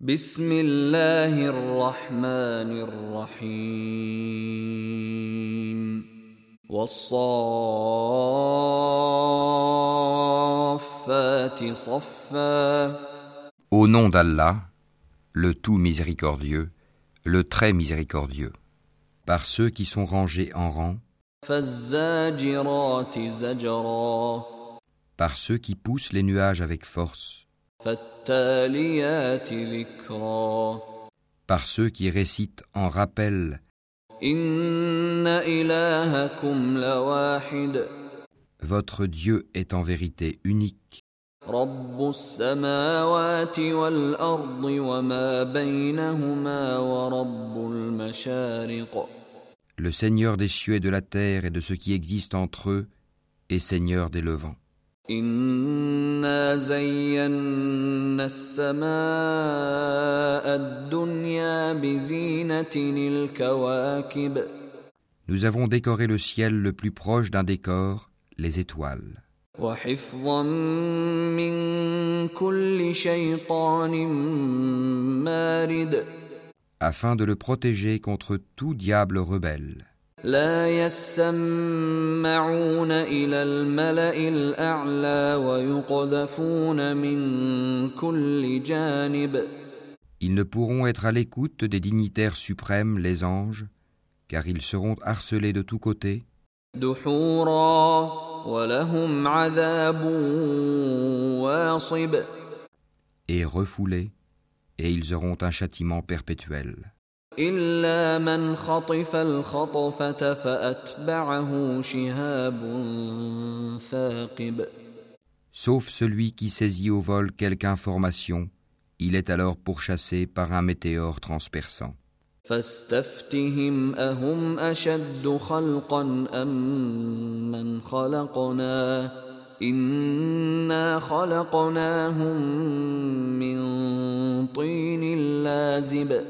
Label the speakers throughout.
Speaker 1: بسم الله الرحمن الرحيم والصافات صفا
Speaker 2: Au nom d'Allah, le tout miséricordieux, le très miséricordieux, par ceux qui sont rangés en rang,
Speaker 1: فالزاجرات زجرا
Speaker 2: par ceux qui poussent les nuages avec force,
Speaker 1: فالتاليات ذكرا
Speaker 2: par ceux qui récitent en rappel
Speaker 1: إن إلهكم لواحد
Speaker 2: Votre Dieu est en vérité unique,
Speaker 1: رب السماوات والأرض وما بينهما ورب المشارق
Speaker 2: le Seigneur des cieux et de la terre et de ce qui existe entre eux, et Seigneur des levants.
Speaker 1: إنا زينا السماء الدنيا بزينة الكواكب
Speaker 2: Nous avons décoré le ciel le plus proche d'un décor, les étoiles,
Speaker 1: وحفظا من كل شيطان مارد
Speaker 2: afin de le protéger contre tout diable rebelle.
Speaker 1: لا يسمعون إلى الملأ الأعلى ويقذفون من كل جانب
Speaker 2: Ils ne pourront être à l'écoute des dignitaires suprêmes, les anges, car ils seront harcelés de tous côtés,
Speaker 1: دحورا ولهم عذاب واصب
Speaker 2: et refoulés, et ils auront un châtiment perpétuel.
Speaker 1: إلا من خطف الخطفة فأتبعه شهاب ثاقب
Speaker 2: Sauf celui qui saisit au vol quelque information, il est alors pourchassé par un météore transperçant.
Speaker 1: فاستفتهم أهم أشد خلقا أم من خلقنا إنا خلقناهم من طين لازب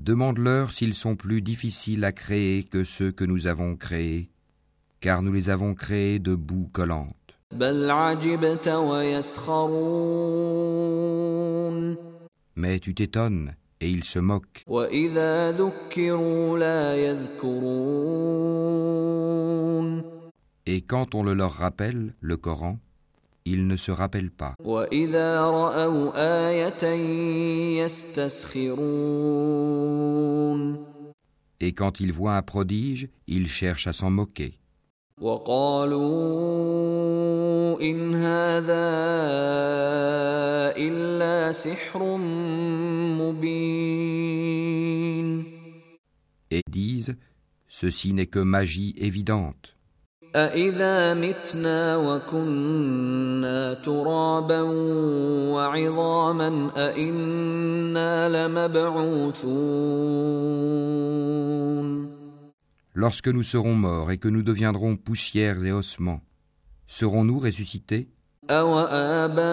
Speaker 2: Demande-leur s'ils sont plus difficiles à créer que ceux que nous avons créés, car nous les avons créés de boue collante. Mais tu t'étonnes et ils se moquent. Et quand on le leur rappelle, le Coran, ils ne se rappellent pas. Et quand ils voient un prodige, ils cherchent à s'en moquer. Et disent, ceci n'est que magie évidente.
Speaker 1: أإذا متنا وكنا ترابا وعظاما أإنا لمبعوثون
Speaker 2: Lorsque nous serons morts et que nous deviendrons poussière et ossements, serons-nous ressuscités
Speaker 1: أوآباؤنا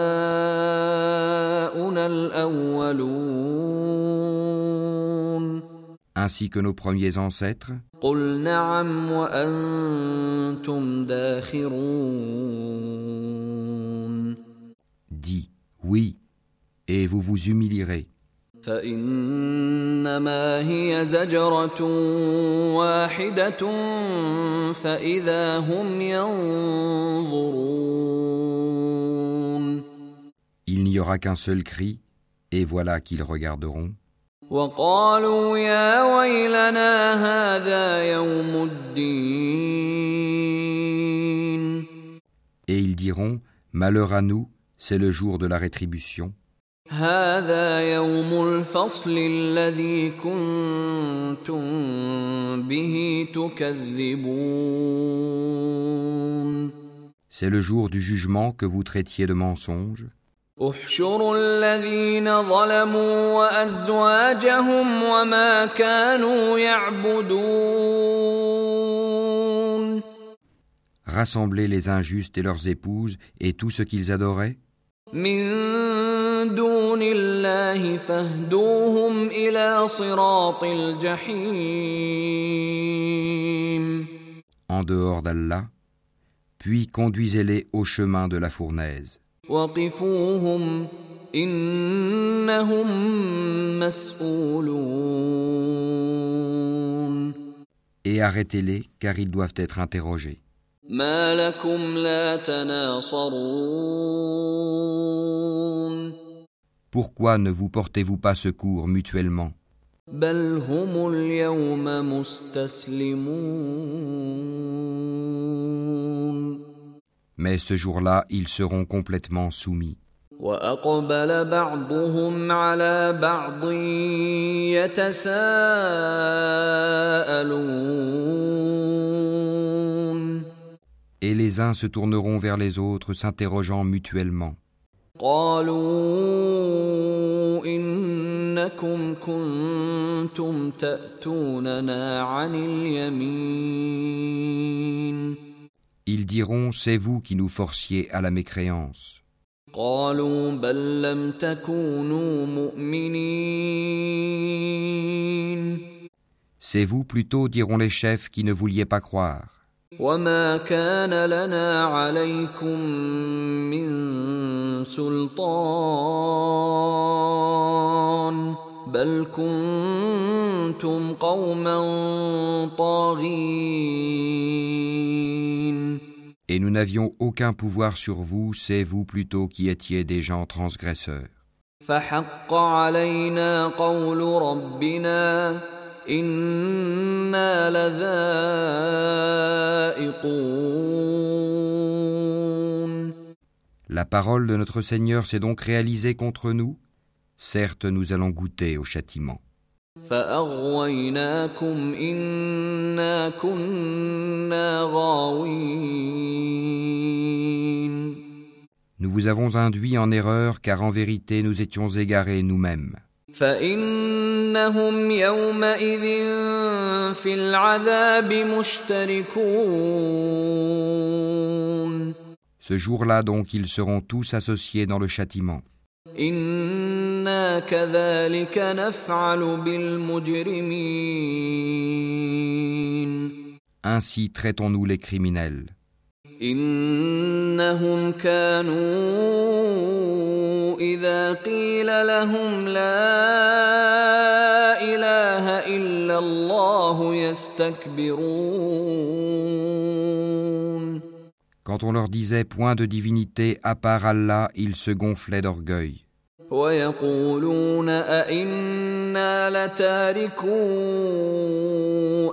Speaker 1: الأولون
Speaker 2: ainsi que nos premiers ancêtres Dis oui, et vous vous humilierez. Il n'y aura qu'un seul cri, et voilà qu'ils regarderont.
Speaker 1: وقالوا يا ويلنا هذا يوم الدين
Speaker 2: Et ils diront, Malheur à nous, c'est le jour de la rétribution.
Speaker 1: هذا يوم الفصل الذي كنتم به تكذبون
Speaker 2: C'est le jour du jugement que vous traitiez de mensonge.
Speaker 1: احشروا الذين ظلموا وازواجهم وما كانوا يعبدون
Speaker 2: Rassemblez les injustes et leurs épouses et tout ce qu'ils adoraient,
Speaker 1: من دون الله فاهدوهم الى صراط الجحيم
Speaker 2: en dehors d'Allah, puis conduisez-les au chemin de la fournaise.
Speaker 1: وقفوهم إنهم مسؤولون
Speaker 2: Et arrêtez-les, car ils doivent être interrogés.
Speaker 1: ما لكم لا تناصرون
Speaker 2: Pourquoi ne vous portez-vous pas secours mutuellement
Speaker 1: بل هم اليوم مستسلمون
Speaker 2: Mais ce jour-là, ils seront complètement soumis.
Speaker 1: واقبل بعضهم على بعض يتساءلون
Speaker 2: Et les uns se tourneront vers les autres, s'interrogeant mutuellement.
Speaker 1: قالوا انكم كنتم تاتوننا عن اليمين
Speaker 2: Ils diront, c'est vous qui nous forciez à la mécréance.
Speaker 1: قالوا بل لم تكونوا مؤمنين
Speaker 2: C'est vous plutôt, diront les chefs, qui ne vouliez pas croire.
Speaker 1: وما كان لنا عليكم من سلطان بل كنتم قوما طاغين
Speaker 2: Et nous n'avions aucun pouvoir sur vous, c'est vous plutôt qui étiez des gens transgresseurs.
Speaker 1: فحق علينا قول ربنا انا لذائقون
Speaker 2: La parole de notre Seigneur s'est donc réalisée contre nous. Certes, nous allons goûter au châtiment.
Speaker 1: فاغويناكم انا كنا غاوين
Speaker 2: Nous vous avons induits en erreur car en vérité nous étions égarés nous-mêmes. Ce jour-là donc ils seront tous associés dans le châtiment. Ainsi traitons-nous les criminels.
Speaker 1: انهم كانوا اذا قيل لهم لا اله الا الله يستكبرون
Speaker 2: Quand on leur disait point de divinité à part Allah, ils se gonflaient d'orgueil.
Speaker 1: ويقولون أئنا لتاركو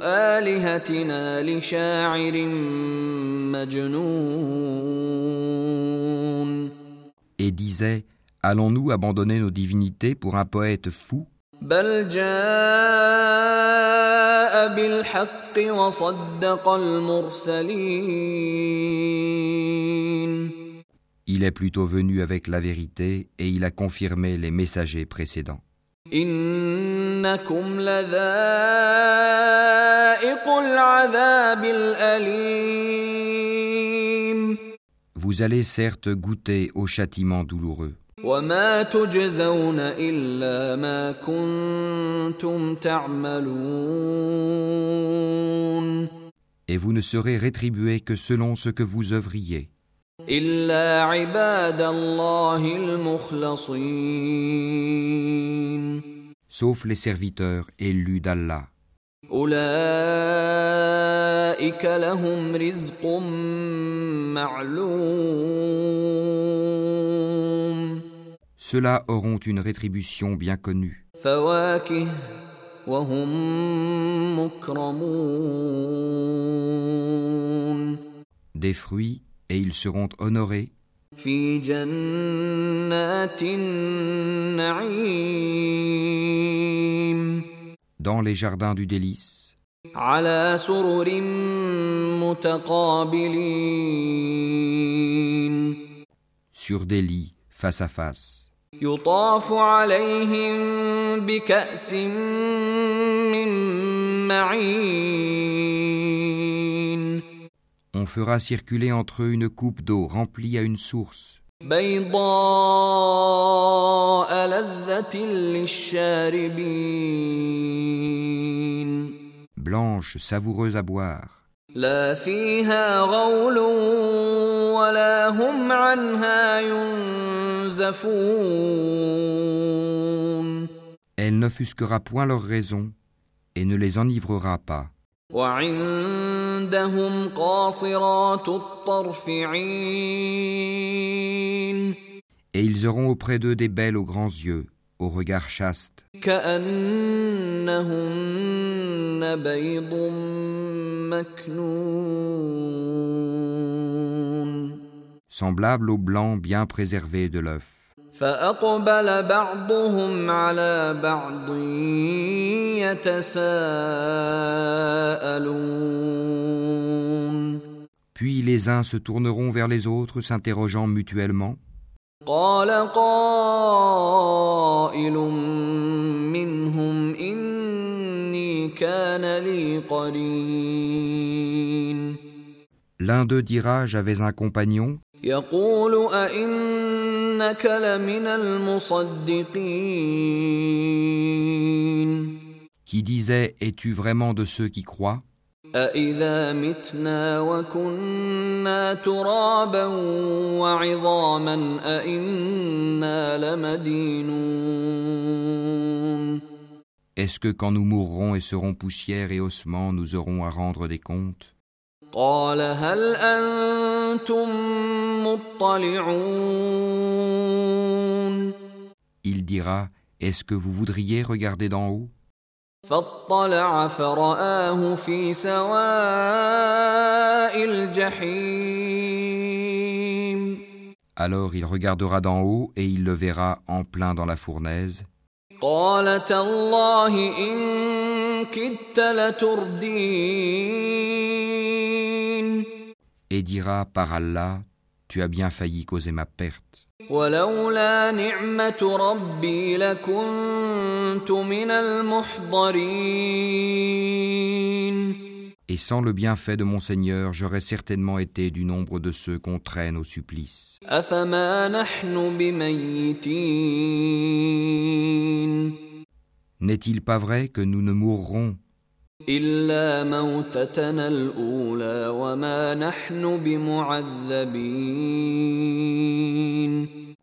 Speaker 1: آلهتنا لشاعر مجنون.
Speaker 2: Et disait, allons-nous abandonner nos divinités pour un poète fou?
Speaker 1: بل جاء بالحق وصدق المرسلين.
Speaker 2: Il est plutôt venu avec la vérité et il a confirmé les messagers précédents. Vous allez certes goûter au châtiment douloureux. Et vous ne serez rétribué que selon ce que vous œuvriez.
Speaker 1: إلا عباد الله المخلصين
Speaker 2: sauf les serviteurs élus d'Allah.
Speaker 1: أولئك لهم رزق معلوم
Speaker 2: Ceux-là auront une rétribution bien connue,
Speaker 1: فواكه وهم مكرمون
Speaker 2: des fruits, et ils seront honorés. Dans les jardins du délice. Sur des lits face à face On fera circuler entre eux une coupe d'eau remplie à une source,
Speaker 1: بيضاء لذة للشاربين
Speaker 2: blanche, savoureuse à boire.
Speaker 1: لا فيها غول ولا هم عنها ينزفون
Speaker 2: Elle n'offusquera point leur raison et ne les enivrera pas.
Speaker 1: وعندهم قاصرات الطرف عين
Speaker 2: Et ils auront auprès d'eux des belles aux grands yeux, au regard chaste,
Speaker 1: كأنهن بيض مكنون
Speaker 2: semblables au blanc bien préservé de l'œuf.
Speaker 1: فأقبل بعضهم على بعض يتساءلون
Speaker 2: Puis les uns se tourneront vers les autres, s'interrogeant mutuellement.
Speaker 1: قال قائل منهم إني كان لي قرين
Speaker 2: L'un d'eux dira J'avais un compagnon. Qui disait Es-tu vraiment de ceux qui croient? Est-ce que quand nous mourrons et serons poussière et ossements, nous aurons à rendre des comptes?
Speaker 1: قال هل أنتم مطلعون
Speaker 2: Il dira Est-ce que vous voudriez regarder d'en haut
Speaker 1: فاطلع فرآه في سواء الجحيم
Speaker 2: Alors il regardera d'en haut et il le verra en plein dans la fournaise.
Speaker 1: قال تالله إن كدت لتردين
Speaker 2: et dira par Allah, tu as bien failli causer ma perte.
Speaker 1: ولولا نعمة ربي لكنت من المحضرين
Speaker 2: Et sans le bienfait de mon Seigneur, j'aurais certainement été du nombre de ceux qu'on traîne au supplice. N'est-il pas vrai que nous ne mourrons?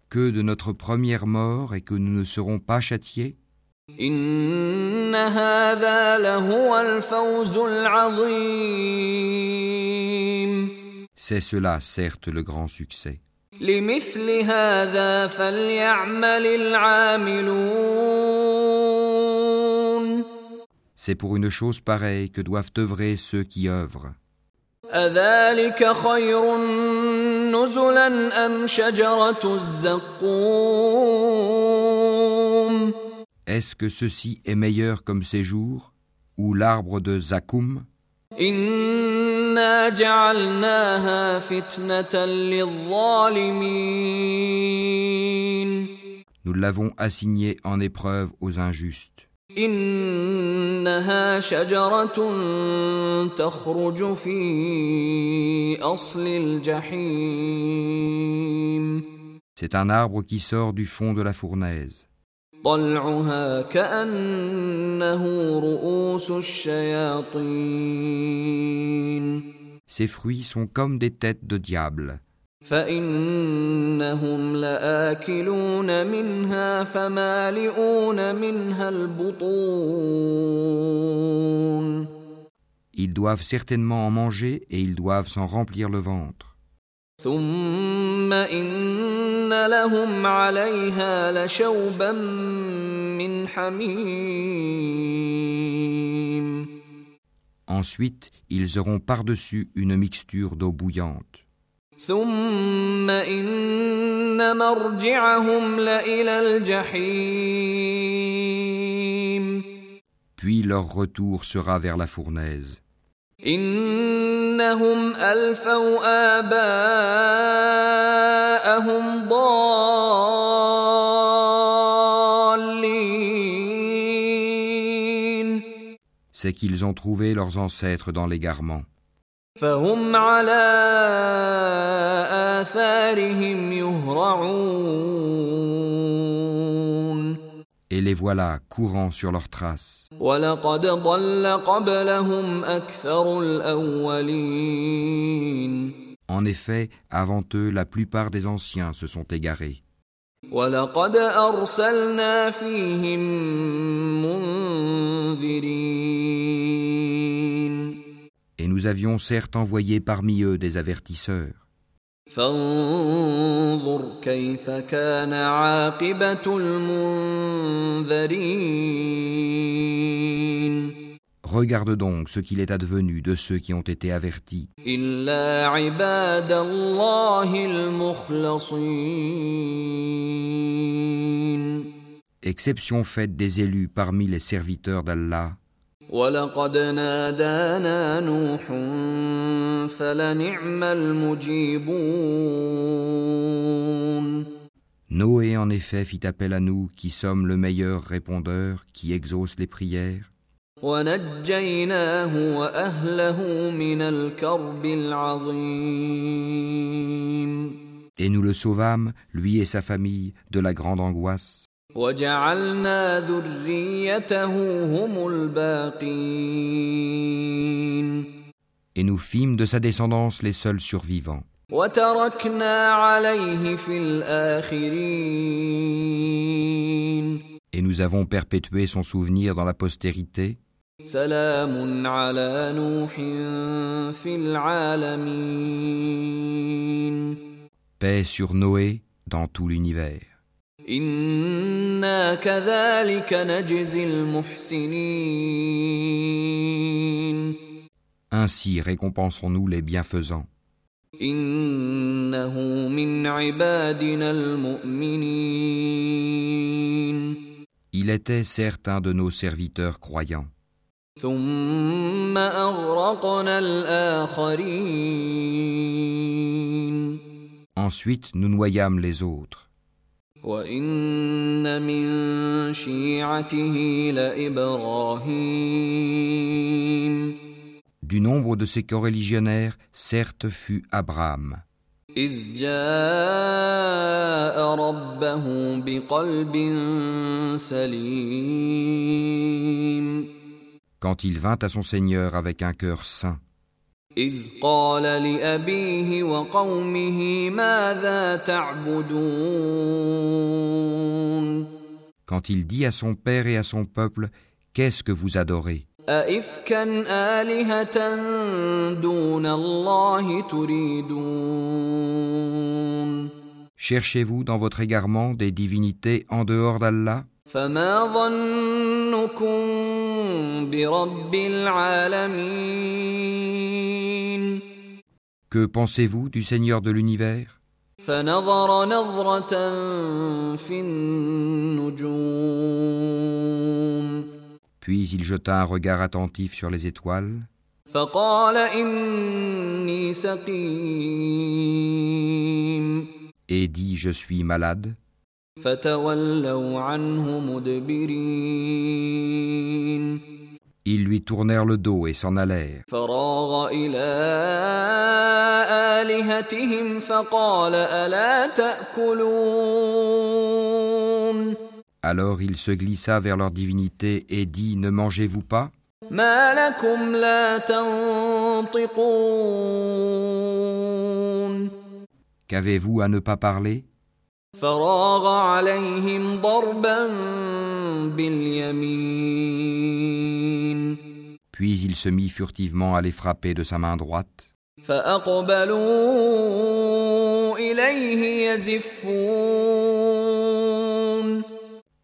Speaker 2: que de notre première mort et que nous ne serons pas châtiés? C'est cela, certes, le grand succès. C'est pour une chose pareille que doivent œuvrer ceux qui œuvrent. Est-ce que ceci est meilleur comme séjour ou l'arbre de Zakoum? Nous l'avons assigné en épreuve aux injustes.
Speaker 1: إنها شجرة تخرج في أصل الجحيم
Speaker 2: C'est un arbre qui sort du fond de la fournaise.
Speaker 1: طلعها كأنه رؤوس الشياطين
Speaker 2: Ses fruits sont comme des têtes de diable.
Speaker 1: فإنهم لآكلون منها فمالئون منها البطون
Speaker 2: Ils doivent certainement en manger et ils doivent s'en remplir le ventre.
Speaker 1: ثم إن لهم عليها لشوبا من حميم
Speaker 2: Ensuite, ils auront par-dessus une mixture d'eau bouillante.
Speaker 1: ثم إن مرجعهم لإلى الجحيم
Speaker 2: Puis leur retour sera vers la fournaise.
Speaker 1: إنهم ألفوا آباءهم ضالين
Speaker 2: C'est qu'ils ont trouvé leurs ancêtres dans l'égarement.
Speaker 1: فهم على آثارهم يهرعون
Speaker 2: Et les voilà courant sur leurs traces.
Speaker 1: ولقد ضل قبلهم أكثر الأولين
Speaker 2: En effet, avant eux, la plupart des anciens se sont égarés.
Speaker 1: ولقد أرسلنا فيهم منذرين
Speaker 2: Et nous avions certes envoyé parmi eux des avertisseurs. Regarde donc ce qu'il est advenu de ceux qui ont été avertis. Exception faite des élus parmi les serviteurs d'Allah
Speaker 1: ولقد نادانا نوح فلنعم المجيبون
Speaker 2: Noé en effet fit appel à nous qui sommes le meilleur répondeur qui exauce les prières,
Speaker 1: ونجيناه واهله من الكرب العظيم
Speaker 2: et nous le sauvâmes, lui et sa famille, de la grande angoisse,
Speaker 1: وجعلنا ذريته هم الباقين
Speaker 2: et nous fîmes de sa descendance les seuls survivants.
Speaker 1: وتركنا عليه في الاخرين
Speaker 2: Et nous avons perpétué son souvenir dans la postérité,
Speaker 1: سلام على نوح في العالمين
Speaker 2: paix sur Noé dans tout l'univers.
Speaker 1: انا كذلك نجزي المحسنين
Speaker 2: Ainsi récompenserons-nous les bienfaisants.
Speaker 1: انه من عبادنا المؤمنين
Speaker 2: Il était certes un de nos serviteurs croyants.
Speaker 1: ثم اغرقنا الاخرين
Speaker 2: Ensuite, nous noyâmes les autres.
Speaker 1: وان من شيعته لابراهيم
Speaker 2: Du nombre de ces coreligionnaires, certes fut Abraham,
Speaker 1: اذ جاء ربه بقلب سليم
Speaker 2: quand il vint à son Seigneur avec un cœur saint,
Speaker 1: اذ قال لابيه وقومه ماذا تعبدون
Speaker 2: quand il dit à son père et à son peuple, Qu'est-ce que vous adorez
Speaker 1: أئفكا آلهة دون الله تريدون
Speaker 2: Cherchez-vous dans votre égarement des divinités en dehors d'Allah
Speaker 1: فما ظنكم برب العالمين
Speaker 2: Que pensez-vous du Seigneur de l'univers
Speaker 1: فنظر نظرة في النجوم
Speaker 2: Puis il jeta un regard attentif sur les étoiles
Speaker 1: فقال إني سقيم
Speaker 2: et dit Je suis malade. Ils lui tournèrent le dos et s'en allèrent. Alors il se glissa vers leur divinité et dit Ne mangez-vous pas? Qu'avez-vous à ne pas parler?
Speaker 1: فراغ عليهم ضربا باليمين
Speaker 2: Puis il se mit furtivement à les frapper de sa main droite.
Speaker 1: فأقبلوا إليه يزفون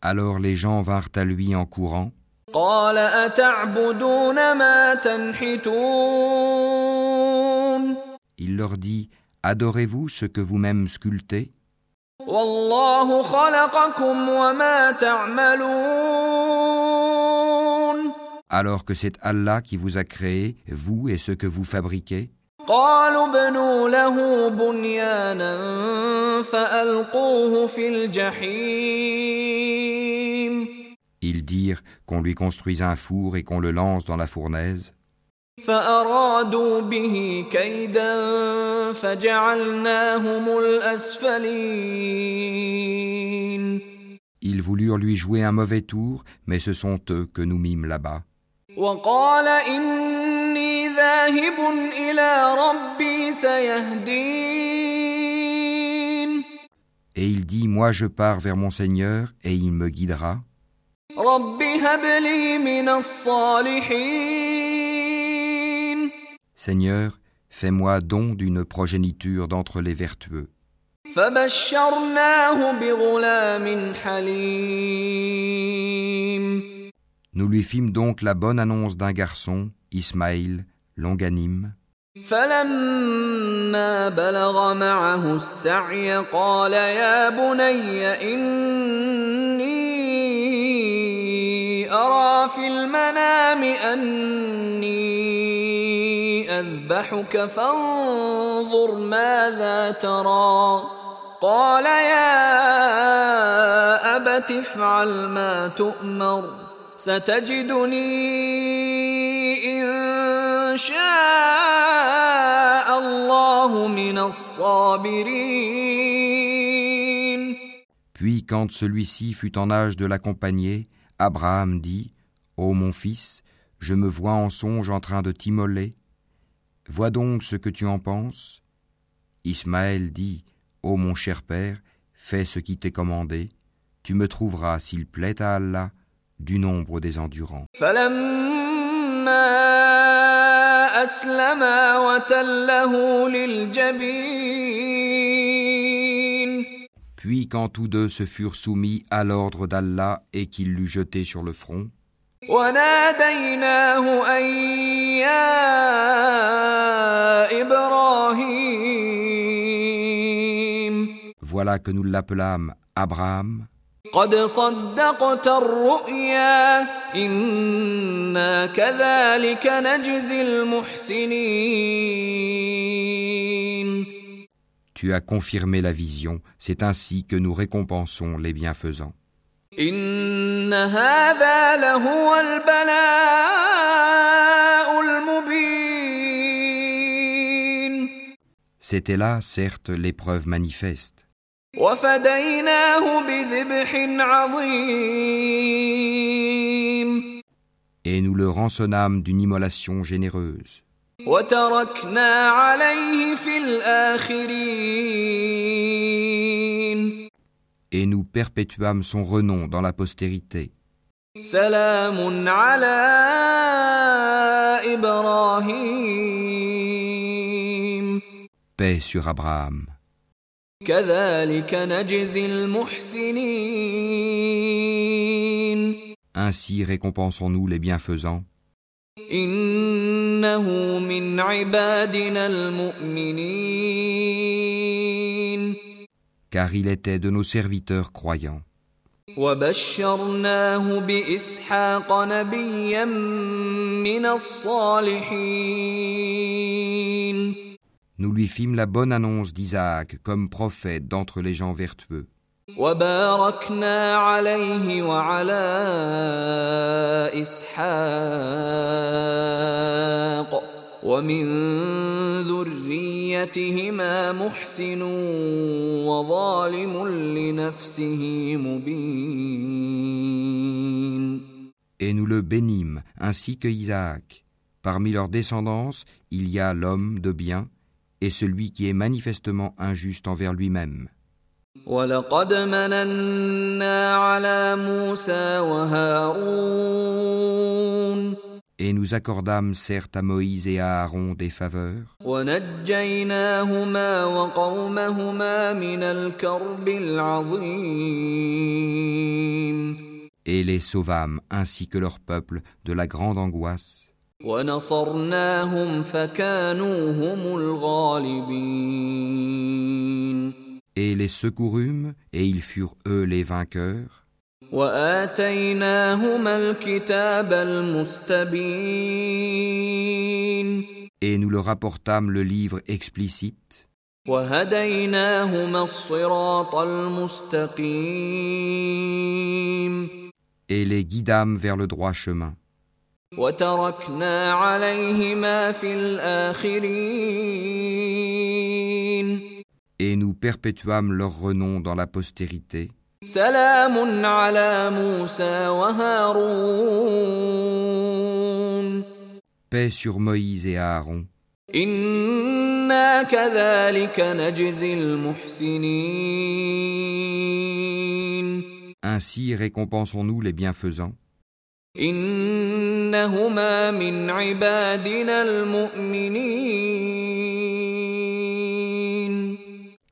Speaker 2: Alors les gens vinrent à lui en courant.
Speaker 1: قال أتعبدون ما تنحتون
Speaker 2: Il leur dit Adorez-vous ce que vous-même sculptez
Speaker 1: والله خلقكم وما تعملون
Speaker 2: alors que c'est Allah qui vous a créé, vous et ce que vous fabriquez
Speaker 1: قالوا ابنوا له بنيانا فألقوه في الجحيم
Speaker 2: Ils dirent qu'on lui construise un four et qu'on le lance dans la fournaise.
Speaker 1: فأرادوا به كيدا فجعلناهم الأسفلين
Speaker 2: Ils voulurent lui jouer un mauvais tour, mais ce sont eux que nous mîmes là-bas.
Speaker 1: وقال إني ذاهب إلى ربي سيهدين
Speaker 2: Et il dit, Moi je pars vers mon Seigneur, et il me guidera.
Speaker 1: رب هب لي من الصالحين
Speaker 2: Seigneur, fais-moi don d'une progéniture d'entre les vertueux.
Speaker 1: فبشرناه بغلام حليم
Speaker 2: Nous lui fîmes donc la bonne annonce d'un garçon, Ismaïl, longanime.
Speaker 1: فلما بلغ معه السعي قال يا بني إني أرى في المنام أني أذبحك فانظر ماذا ترى قال يا أبت افعل ما تؤمر ستجدني إن شاء الله من الصابرين
Speaker 2: Puis quand celui-ci fut en âge de l'accompagner, Abraham dit, Ô mon fils, je me vois en songe en train de t'immoler. Vois donc ce que tu en penses. Ismaël dit, Ô mon cher père, fais ce qui t'est commandé, tu me trouveras, s'il plaît à Allah, du nombre des endurants. Puis quand tous deux se furent soumis à l'ordre d'Allah et qu'il l'eut jeté sur le front, que nous l'appelâmes Abraham. Tu as confirmé la vision, c'est ainsi que nous récompensons les bienfaisants. C'était là, certes, l'épreuve manifeste. Et nous le rançonnâmes d'une immolation généreuse. Et nous perpétuâmes son renom dans la postérité. Paix sur Abraham.
Speaker 1: كذلك نجزي المحسنين
Speaker 2: Ainsi récompensons-nous les bienfaisants,
Speaker 1: إنه من عبادنا المؤمنين
Speaker 2: car il était de nos serviteurs croyants.
Speaker 1: وبشرناه بإسحاق نبيا من الصالحين
Speaker 2: Nous lui fîmes la bonne annonce d'Isaac comme prophète d'entre les gens vertueux.
Speaker 1: وباركنا عليه وعلى إسحاق ومن ذريتهما محسن وظالم لنفسه مبين
Speaker 2: Et nous le bénîmes, ainsi que Isaac. Parmi leur descendance, il y a l'homme de bien et celui qui est manifestement injuste envers lui-même.
Speaker 1: ولقد مننا على موسى وهارون
Speaker 2: Et nous accordâmes certes à Moïse et à Aaron des faveurs,
Speaker 1: ونجيناهما وقومهما من الكرب العظيم
Speaker 2: et les sauvâmes ainsi que leur peuple de la grande angoisse, Et les secourûmes, et ils furent eux les vainqueurs. Et nous leur apportâmes le livre explicite. Et les guidâmes vers le droit chemin.
Speaker 1: وتركنا عليهما في الآخرين
Speaker 2: et nous perpétuâmes leur renom dans la postérité,
Speaker 1: سلام على موسى وهارون
Speaker 2: paix sur Moïse et Aaron,
Speaker 1: إنا إنا كذلك نجزي المحسنين
Speaker 2: Ainsi récompensons-nous les bienfaisants.
Speaker 1: إنهما من عبادنا المؤمنين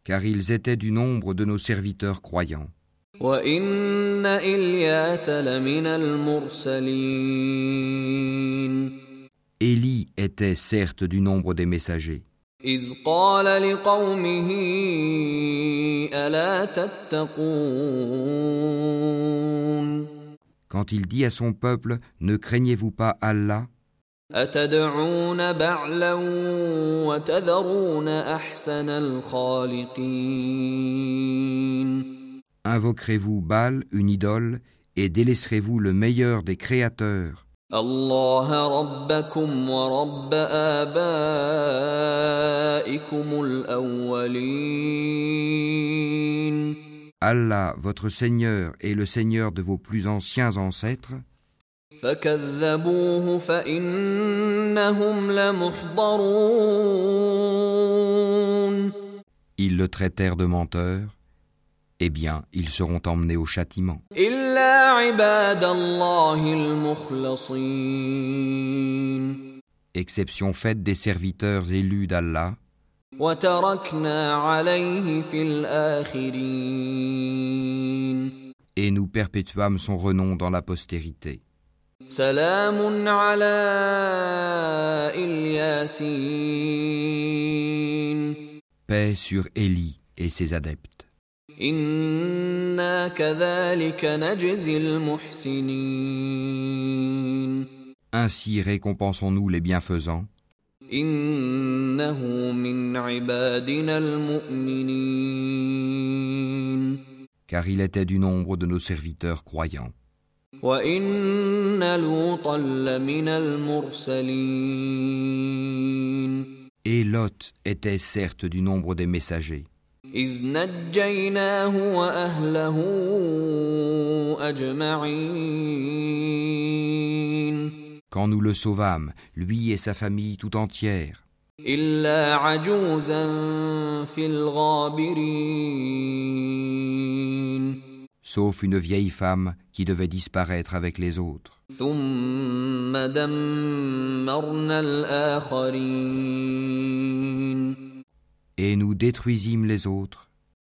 Speaker 2: car ils étaient du nombre de nos serviteurs croyants.
Speaker 1: وإن إلياس لمن المرسلين
Speaker 2: Élie était certes du nombre des messagers.
Speaker 1: إذ قال لقومه ألا تتقون
Speaker 2: quand il dit à son peuple Ne craignez-vous pas Allah? Invoquerez-vous Baal, une idole, et délaisserez-vous le meilleur des créateurs?
Speaker 1: Allah
Speaker 2: Allah, votre Seigneur, est le Seigneur de vos plus anciens ancêtres. Ils le traitèrent de menteur, eh bien, ils seront emmenés au châtiment. Exception faite des serviteurs élus d'Allah, et nous perpétuâmes son renom dans la postérité. Paix sur Élie et ses adeptes. Ainsi récompensons-nous les bienfaisants. Car il était du nombre de nos serviteurs croyants. Et Lot était certes du nombre des messagers quand nous le sauvâmes, lui et sa famille tout entière. Sauf une vieille femme qui devait disparaître avec les autres. Et nous détruisîmes les autres.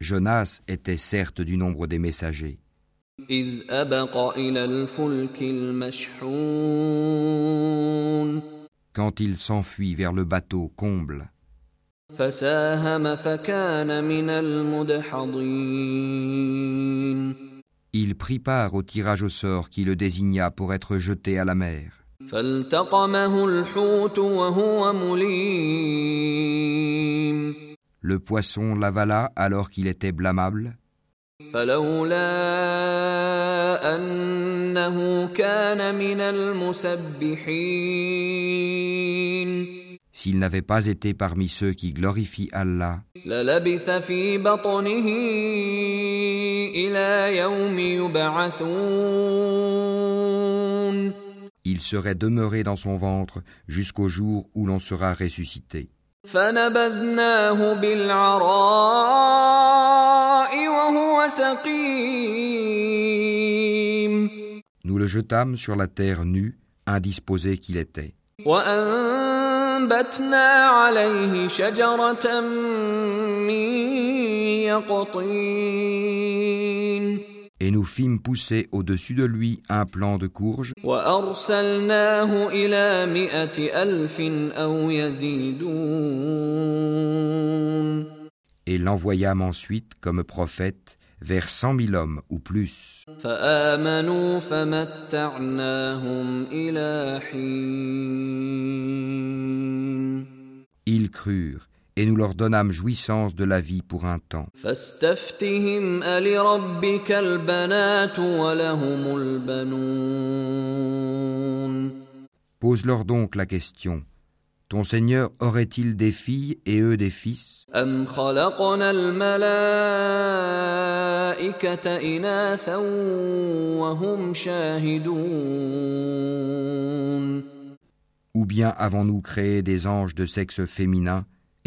Speaker 2: Jonas était certes du nombre des messagers. Quand il s'enfuit vers le bateau comble, il prit part au tirage au sort qui le désigna pour être jeté à la mer. Le poisson l'avala alors qu'il était blâmable. S'il n'avait pas été parmi ceux qui glorifient Allah, il serait demeuré dans son ventre jusqu'au jour où l'on sera ressuscité.
Speaker 1: فنبذناه بالعراء وهو سقيم
Speaker 2: Nous le jetâmes sur la terre nue, indisposé qu'il était.
Speaker 1: وأنبتنا عليه شجرة من يقطين
Speaker 2: et nous fîmes pousser au-dessus de lui un plant de courge. Et l'envoyâmes ensuite comme prophète vers cent mille hommes ou plus. Ils crurent et nous leur donnâmes jouissance de la vie pour un temps. Pose-leur donc la question. Ton Seigneur aurait-il des filles et eux des fils? Ou bien avons-nous créé des anges de sexe féminin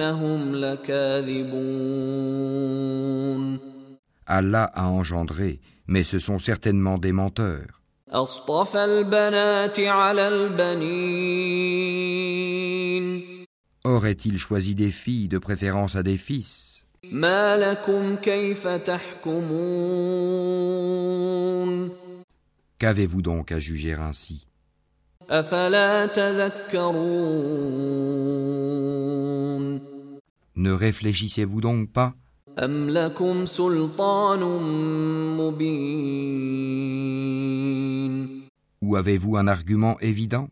Speaker 1: وإنهم لكاذبون
Speaker 2: Allah a engendré, mais ce sont certainement des menteurs.
Speaker 1: أصطفى البنات على البنين
Speaker 2: Aurait-il choisi des filles de préférence à des fils
Speaker 1: ما لكم كيف تحكمون
Speaker 2: Qu'avez-vous donc à juger ainsi
Speaker 1: أفلا تذكرون
Speaker 2: ne réfléchissez-vous donc pas. Ou avez-vous un argument évident?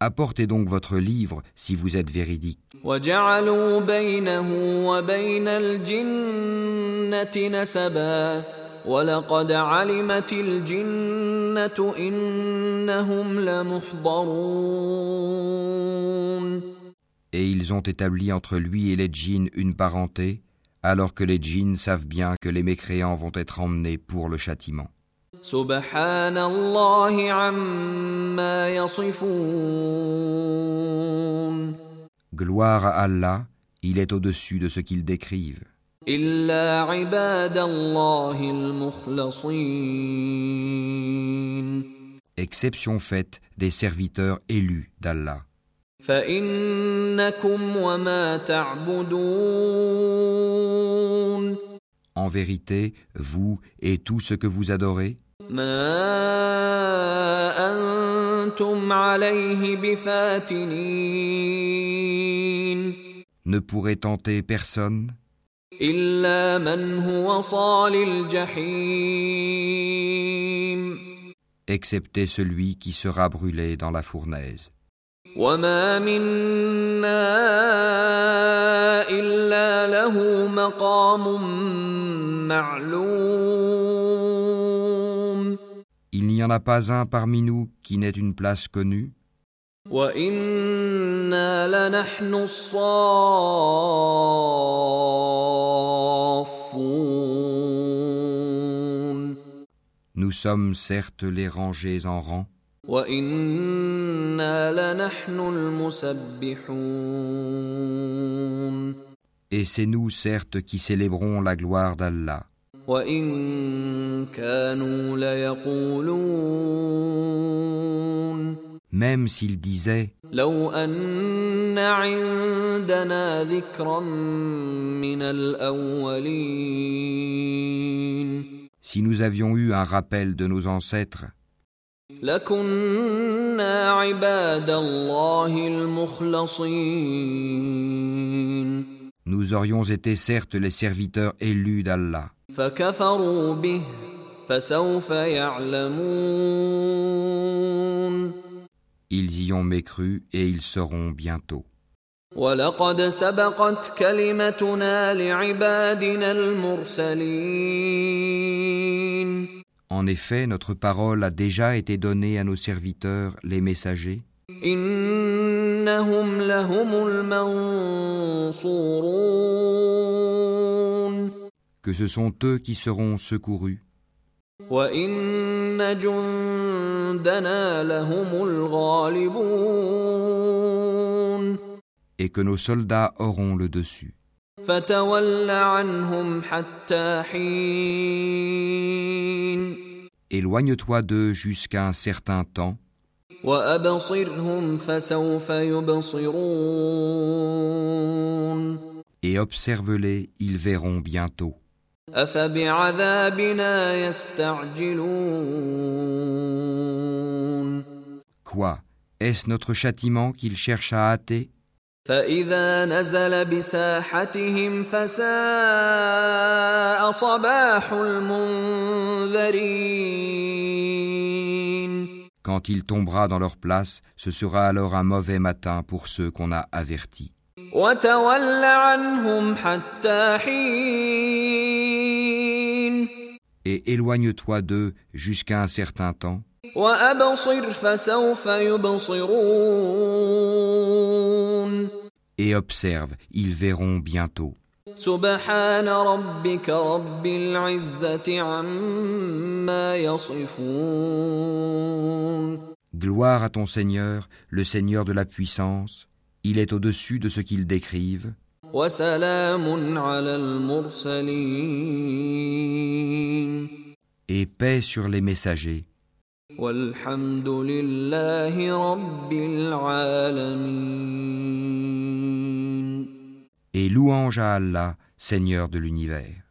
Speaker 2: Apportez donc votre livre si vous êtes véridique.
Speaker 1: وجعلوا بينه وبين الجنة نسبا ولقد علمت الجنة إنهم لمحضرون
Speaker 2: Et ils ont établi entre lui et les djinns une parenté, alors que les djinns savent bien que les mécréants vont être emmenés pour le châtiment.
Speaker 1: سبحان الله عما يصفون
Speaker 2: Gloire à Allah, il est au-dessus de ce qu'ils décrivent.
Speaker 1: إلا عباد الله المخلصين
Speaker 2: Exception faite des serviteurs élus d'Allah.
Speaker 1: فإنكم وما تعبدون
Speaker 2: En vérité, vous et tout ce que vous adorez,
Speaker 1: ما أنتم عليه بفاتنين
Speaker 2: ne pourrait tenter personne,
Speaker 1: إلا من هو صال الجحيم
Speaker 2: excepté celui qui sera brûlé dans la fournaise.
Speaker 1: وما منا إلا له مقام معلوم
Speaker 2: Il n'y en a pas un parmi nous qui n'ait une place connue,
Speaker 1: وإنا لنحن الصافون
Speaker 2: nous sommes certes les rangés en rang,
Speaker 1: وإنا لنحن المسبحون
Speaker 2: et c'est nous certes qui célébrons la gloire d'Allah.
Speaker 1: وإن كانوا ليقولون
Speaker 2: Même s'ils disaient
Speaker 1: لو أن عندنا ذكرا من الأولين
Speaker 2: Si nous avions eu un rappel de nos ancêtres,
Speaker 1: لكنا عباد الله المخلصين
Speaker 2: nous aurions été certes les serviteurs élus d'Allah.
Speaker 1: فكفروا به فسوف يعلمون
Speaker 2: ils y ont mécru et ils seront bientôt. En effet, notre parole a déjà été donnée à nos serviteurs, les messagers. Que ce sont eux qui seront secourus. Et que nos soldats auront le dessus.
Speaker 1: Éloigne-toi d'eux jusqu'à un certain temps. Et observe-les, ils verront bientôt. Quoi? Est-ce notre châtiment qu'il cherche à hâter? Quand il tombera dans leur place, ce sera alors un mauvais matin pour ceux qu'on a avertis et éloigne-toi d'eux jusqu'à un certain temps. Et observe, ils verront bientôt. Gloire à ton Seigneur, le Seigneur de la puissance, il est au-dessus de ce qu'ils décrivent. Et paix sur les messagers. Et louange à Allah, Seigneur de l'univers.